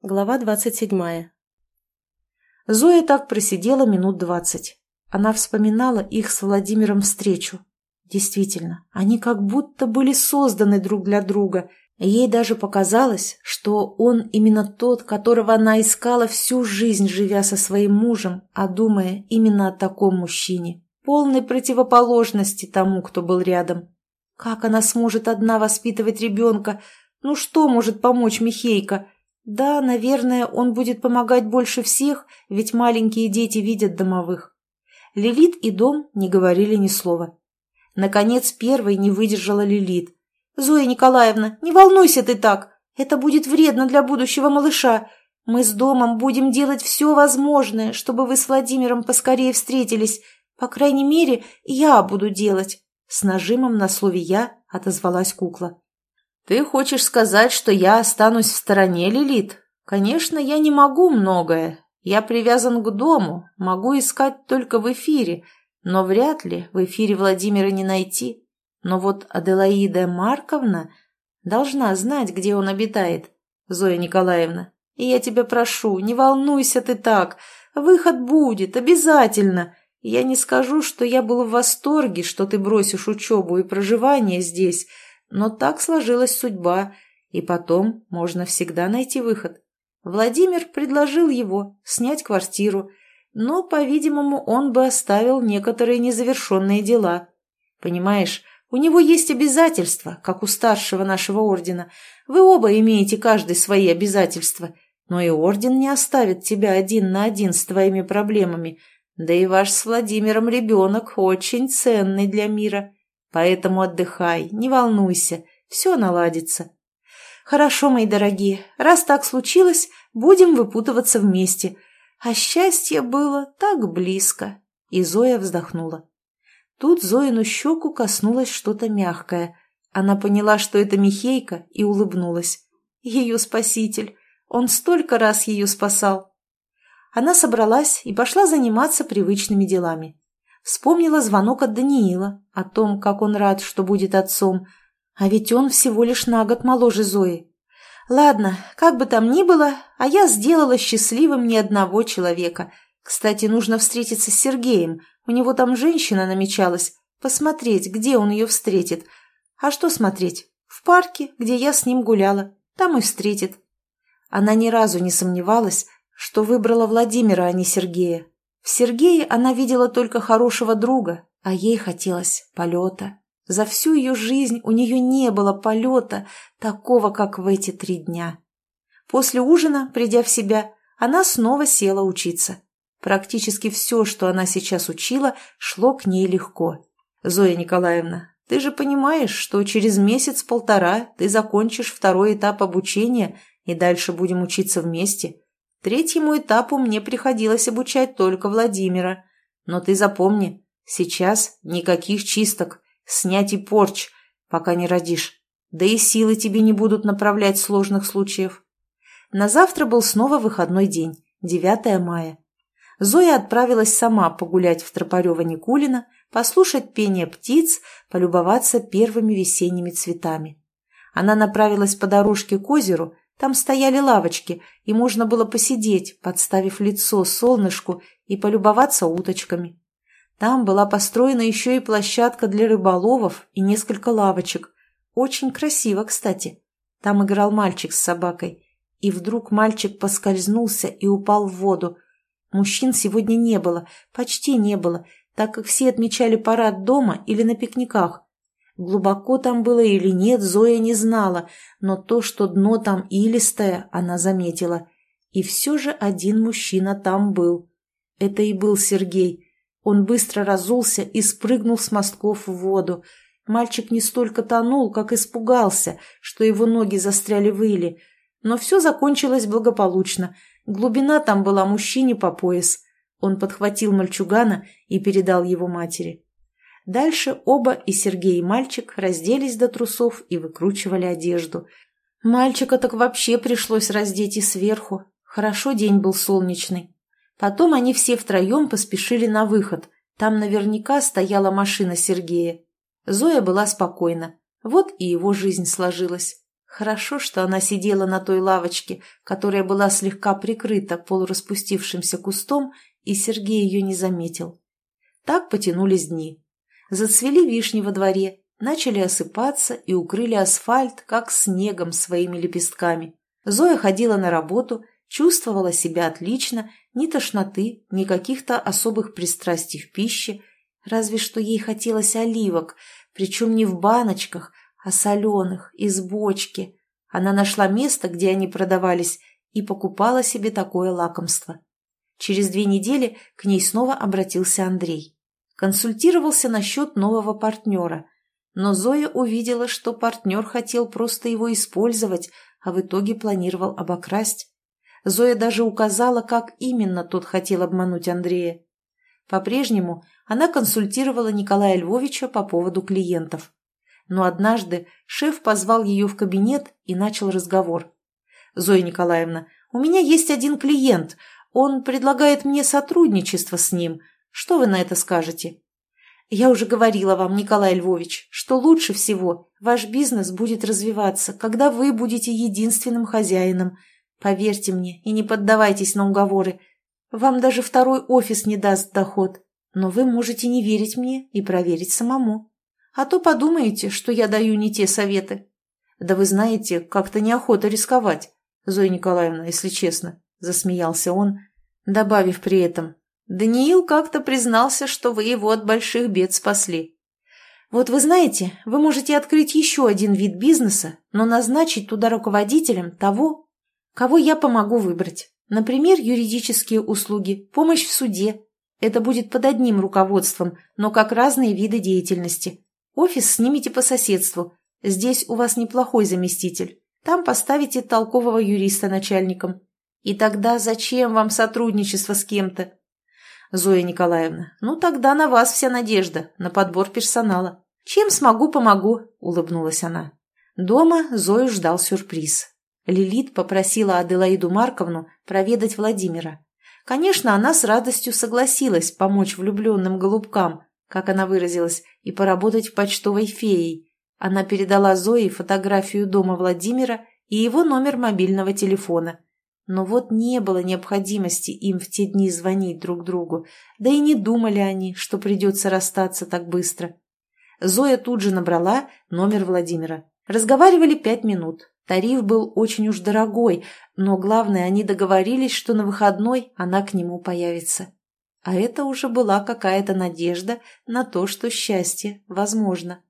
Глава двадцать седьмая. Зоя так просидела минут двадцать. Она вспоминала их с Владимиром встречу. Действительно, они как будто были созданы друг для друга. Ей даже показалось, что он именно тот, которого она искала всю жизнь, живя со своим мужем, а думая именно о таком мужчине, полной противоположности тому, кто был рядом. Как она сможет одна воспитывать ребенка? Ну что может помочь Михейка? Да, наверное, он будет помогать больше всех, ведь маленькие дети видят домовых. Лилит и дом не говорили ни слова. Наконец, первой не выдержала Лилит. «Зоя Николаевна, не волнуйся ты так. Это будет вредно для будущего малыша. Мы с домом будем делать все возможное, чтобы вы с Владимиром поскорее встретились. По крайней мере, я буду делать». С нажимом на слове «я» отозвалась кукла. «Ты хочешь сказать, что я останусь в стороне, Лилит? Конечно, я не могу многое. Я привязан к дому, могу искать только в эфире, но вряд ли в эфире Владимира не найти. Но вот Аделаида Марковна должна знать, где он обитает, Зоя Николаевна. И я тебя прошу, не волнуйся ты так. Выход будет, обязательно. Я не скажу, что я был в восторге, что ты бросишь учебу и проживание здесь, но так сложилась судьба, и потом можно всегда найти выход. Владимир предложил его снять квартиру, но, по-видимому, он бы оставил некоторые незавершенные дела. Понимаешь, у него есть обязательства, как у старшего нашего ордена. Вы оба имеете каждый свои обязательства, но и орден не оставит тебя один на один с твоими проблемами. Да и ваш с Владимиром ребенок очень ценный для мира. Поэтому отдыхай, не волнуйся, все наладится. Хорошо, мои дорогие, раз так случилось, будем выпутываться вместе. А счастье было так близко. И Зоя вздохнула. Тут Зоину щеку коснулось что-то мягкое. Она поняла, что это Михейка, и улыбнулась. Ее спаситель. Он столько раз ее спасал. Она собралась и пошла заниматься привычными делами. Вспомнила звонок от Даниила о том, как он рад, что будет отцом. А ведь он всего лишь на год моложе Зои. Ладно, как бы там ни было, а я сделала счастливым ни одного человека. Кстати, нужно встретиться с Сергеем. У него там женщина намечалась. Посмотреть, где он ее встретит. А что смотреть? В парке, где я с ним гуляла. Там и встретит. Она ни разу не сомневалась, что выбрала Владимира, а не Сергея. В Сергее она видела только хорошего друга, а ей хотелось полета. За всю ее жизнь у нее не было полета, такого, как в эти три дня. После ужина, придя в себя, она снова села учиться. Практически все, что она сейчас учила, шло к ней легко. «Зоя Николаевна, ты же понимаешь, что через месяц-полтора ты закончишь второй этап обучения, и дальше будем учиться вместе. Третьему этапу мне приходилось обучать только Владимира. Но ты запомни, сейчас никаких чисток, снять и порч, пока не родишь. Да и силы тебе не будут направлять сложных случаев. На завтра был снова выходной день, 9 мая. Зоя отправилась сама погулять в Тропарево Никулина, послушать пение птиц, полюбоваться первыми весенними цветами. Она направилась по дорожке к озеру, там стояли лавочки, и можно было посидеть, подставив лицо солнышку и полюбоваться уточками. Там была построена еще и площадка для рыболовов и несколько лавочек. Очень красиво, кстати. Там играл мальчик с собакой. И вдруг мальчик поскользнулся и упал в воду. Мужчин сегодня не было, почти не было, так как все отмечали парад дома или на пикниках. Глубоко там было или нет, Зоя не знала, но то, что дно там илистое, она заметила. И все же один мужчина там был. Это и был Сергей. Он быстро разулся и спрыгнул с мостков в воду. Мальчик не столько тонул, как испугался, что его ноги застряли в иле. Но все закончилось благополучно. Глубина там была мужчине по пояс. Он подхватил мальчугана и передал его матери. Дальше оба, и Сергей, и мальчик, разделись до трусов и выкручивали одежду. Мальчика так вообще пришлось раздеть и сверху. Хорошо день был солнечный. Потом они все втроем поспешили на выход. Там наверняка стояла машина Сергея. Зоя была спокойна. Вот и его жизнь сложилась. Хорошо, что она сидела на той лавочке, которая была слегка прикрыта полураспустившимся кустом, и Сергей ее не заметил. Так потянулись дни. Зацвели вишни во дворе, начали осыпаться и укрыли асфальт, как снегом своими лепестками. Зоя ходила на работу, чувствовала себя отлично, ни тошноты, ни каких-то особых пристрастий в пище, разве что ей хотелось оливок, причем не в баночках, а соленых, из бочки. Она нашла место, где они продавались, и покупала себе такое лакомство. Через две недели к ней снова обратился Андрей. Консультировался насчет нового партнера – но Зоя увидела, что партнер хотел просто его использовать, а в итоге планировал обокрасть. Зоя даже указала, как именно тот хотел обмануть Андрея. По-прежнему она консультировала Николая Львовича по поводу клиентов. Но однажды шеф позвал ее в кабинет и начал разговор. «Зоя Николаевна, у меня есть один клиент. Он предлагает мне сотрудничество с ним. Что вы на это скажете?» Я уже говорила вам, Николай Львович, что лучше всего ваш бизнес будет развиваться, когда вы будете единственным хозяином. Поверьте мне и не поддавайтесь на уговоры. Вам даже второй офис не даст доход, но вы можете не верить мне и проверить самому. А то подумаете, что я даю не те советы. Да вы знаете, как-то неохота рисковать, Зоя Николаевна, если честно, засмеялся он, добавив при этом, Даниил как-то признался, что вы его от больших бед спасли. Вот вы знаете, вы можете открыть еще один вид бизнеса, но назначить туда руководителем того, кого я помогу выбрать. Например, юридические услуги, помощь в суде. Это будет под одним руководством, но как разные виды деятельности. Офис снимите по соседству. Здесь у вас неплохой заместитель. Там поставите толкового юриста начальником. И тогда зачем вам сотрудничество с кем-то? Зоя Николаевна, ну тогда на вас вся надежда, на подбор персонала. Чем смогу, помогу, улыбнулась она. Дома Зою ждал сюрприз. Лилит попросила Аделаиду Марковну проведать Владимира. Конечно, она с радостью согласилась помочь влюбленным голубкам, как она выразилась, и поработать в почтовой феей. Она передала Зое фотографию дома Владимира и его номер мобильного телефона – но вот не было необходимости им в те дни звонить друг другу, да и не думали они, что придется расстаться так быстро. Зоя тут же набрала номер Владимира. Разговаривали пять минут. Тариф был очень уж дорогой, но главное, они договорились, что на выходной она к нему появится. А это уже была какая-то надежда на то, что счастье возможно.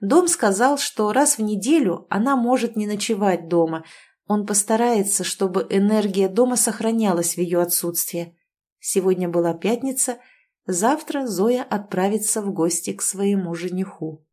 Дом сказал, что раз в неделю она может не ночевать дома, он постарается, чтобы энергия дома сохранялась в ее отсутствие. Сегодня была пятница, завтра Зоя отправится в гости к своему жениху.